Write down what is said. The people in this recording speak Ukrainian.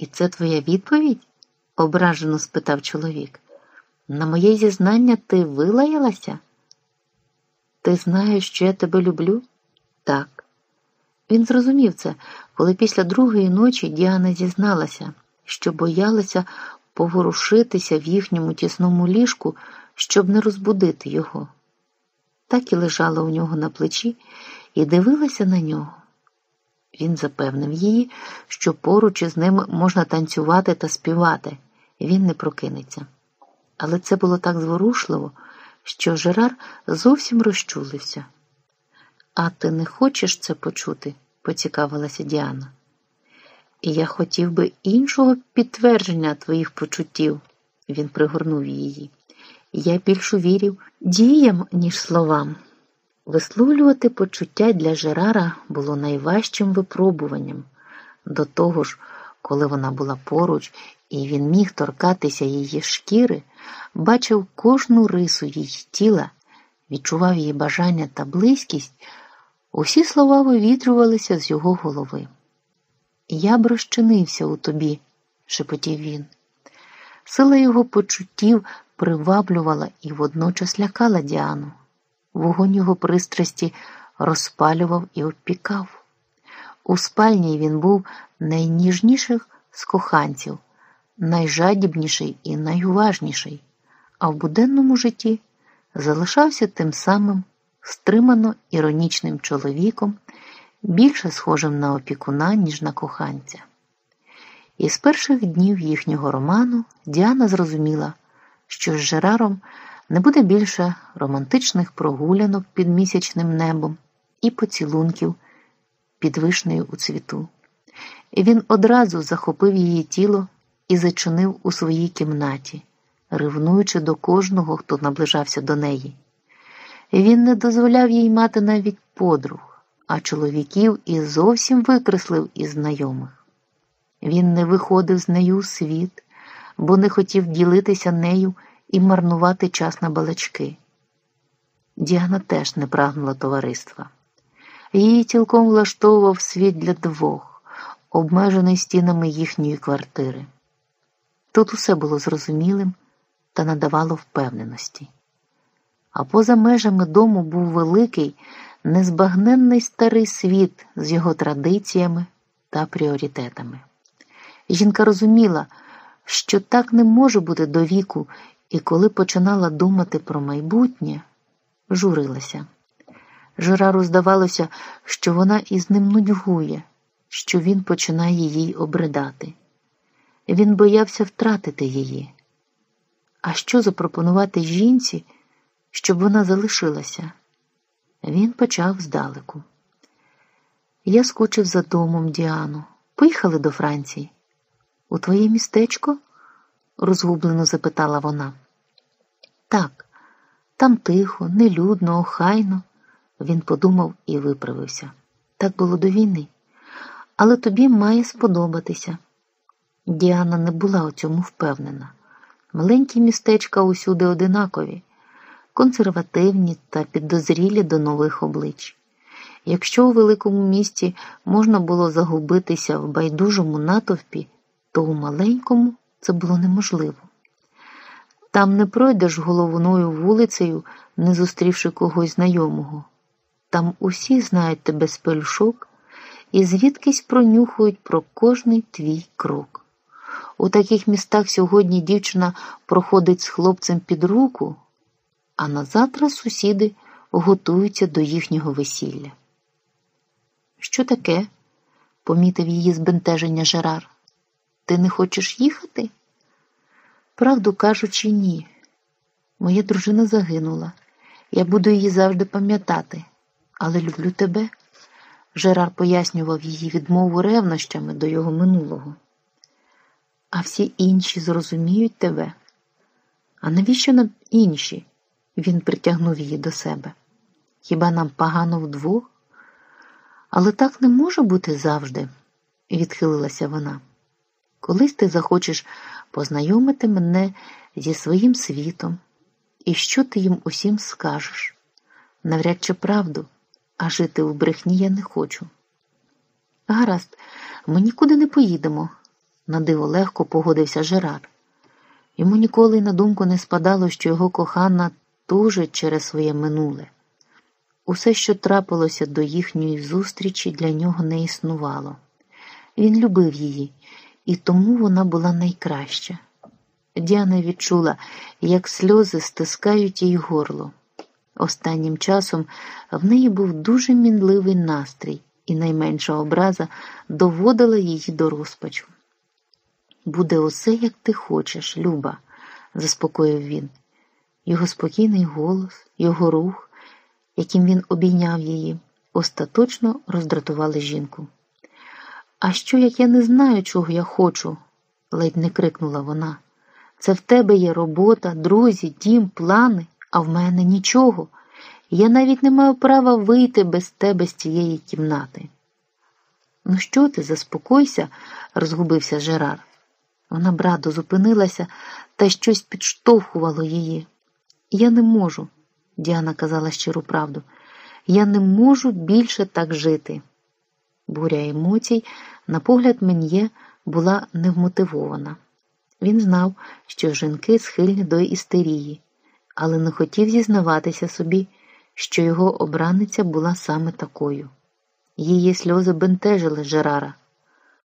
І це твоя відповідь? ображено спитав чоловік. На моє зізнання ти вилаялася? Ти знаєш, що я тебе люблю? Так. Він зрозумів це, коли після другої ночі Діана зізналася, що боялася поворушитися в їхньому тісному ліжку, щоб не розбудити його. Так і лежала у нього на плечі і дивилася на нього. Він запевнив її, що поруч із ним можна танцювати та співати, він не прокинеться. Але це було так зворушливо, що Жерар зовсім розчулився. А ти не хочеш це почути? поцікавилася Діана. Я хотів би іншого підтвердження твоїх почуттів, він пригорнув її. Я більше вірив діям, ніж словам. Висловлювати почуття для Жерара було найважчим випробуванням. До того ж, коли вона була поруч і він міг торкатися її шкіри, бачив кожну рису її тіла, відчував її бажання та близькість, усі слова вивітрювалися з його голови. Я б розчинився у тобі, шепотів він. Сила його почуттів приваблювала і водночас лякала Діану. Вогонь його пристрасті розпалював і обпікав. У спальні він був найніжніших з коханців, найжадібніший і найуважніший, а в буденному житті залишався тим самим стримано іронічним чоловіком, більше схожим на опікуна, ніж на коханця. І з перших днів їхнього роману Діана зрозуміла, що з Жераром не буде більше романтичних прогулянок під місячним небом і поцілунків під вишнею у цвіту. І він одразу захопив її тіло і зачинив у своїй кімнаті, ревнуючи до кожного, хто наближався до неї. Він не дозволяв їй мати навіть подруг, а чоловіків і зовсім викреслив із знайомих. Він не виходив з нею у світ, бо не хотів ділитися нею і марнувати час на балачки. Діана теж не прагнула товариства. Її цілком влаштовував світ для двох, обмежений стінами їхньої квартири. Тут усе було зрозумілим та надавало впевненості. А поза межами дому був великий, незбагненний старий світ з його традиціями та пріоритетами. Жінка розуміла, що так не може бути до віку, і коли починала думати про майбутнє, журилася. Жерару здавалося, що вона із ним нудьгує, що він починає їй обридати. Він боявся втратити її. А що запропонувати жінці, щоб вона залишилася? Він почав здалеку. Я скучив за домом Діану. Поїхали до Франції. У твоє містечко? Розгублено запитала вона. Так, там тихо, нелюдно, охайно. Він подумав і виправився. Так було до війни. Але тобі має сподобатися. Діана не була у цьому впевнена. Маленькі містечка усюди одинакові, консервативні та підозрілі до нових облич. Якщо у великому місті можна було загубитися в байдужому натовпі, то у маленькому це було неможливо. Там не пройдеш головною вулицею, не зустрівши когось знайомого. Там усі знають тебе з пельшок і звідкись пронюхують про кожний твій крок. У таких містах сьогодні дівчина проходить з хлопцем під руку, а на завтра сусіди готуються до їхнього весілля. Що таке? помітив її збентеження Жерар. Ти не хочеш їхати? Правду кажучи, ні. Моя дружина загинула. Я буду її завжди пам'ятати, але люблю тебе. Жерар пояснював її відмову ревнощами до його минулого. А всі інші зрозуміють тебе. А навіщо нам інші? Він притягнув її до себе. Хіба нам погано вдвох? Але так не може бути завжди, відхилилася вона. Колись ти захочеш познайомити мене зі своїм світом, і що ти їм усім скажеш? Навряд чи правду, а жити в брехні я не хочу. Гаразд, ми нікуди не поїдемо, на диво легко погодився Жерар. Йому ніколи й на думку не спадало, що його кохана тужить через своє минуле. Усе, що трапилося до їхньої зустрічі, для нього не існувало. Він любив її, і тому вона була найкраща. Діана відчула, як сльози стискають їй горло. Останнім часом в неї був дуже мінливий настрій, і найменша образа доводила її до розпачу. Буде усе, як ти хочеш, Люба, заспокоїв він. Його спокійний голос, його рух, яким він обійняв її, остаточно роздратували жінку. А що, як я не знаю, чого я хочу? ледь не крикнула вона. Це в тебе є робота, друзі, дім, плани, а в мене нічого. Я навіть не маю права вийти без тебе з цієї кімнати. Ну, що ти, заспокойся, розгубився Жерар. Вона брадо зупинилася та щось підштовхувало її. Я не можу, Діана казала щиру правду, я не можу більше так жити. Буря емоцій, на погляд Мен'є, була невмотивована. Він знав, що жінки схильні до істерії, але не хотів зізнаватися собі, що його обраниця була саме такою. Її сльози бентежили Жерара.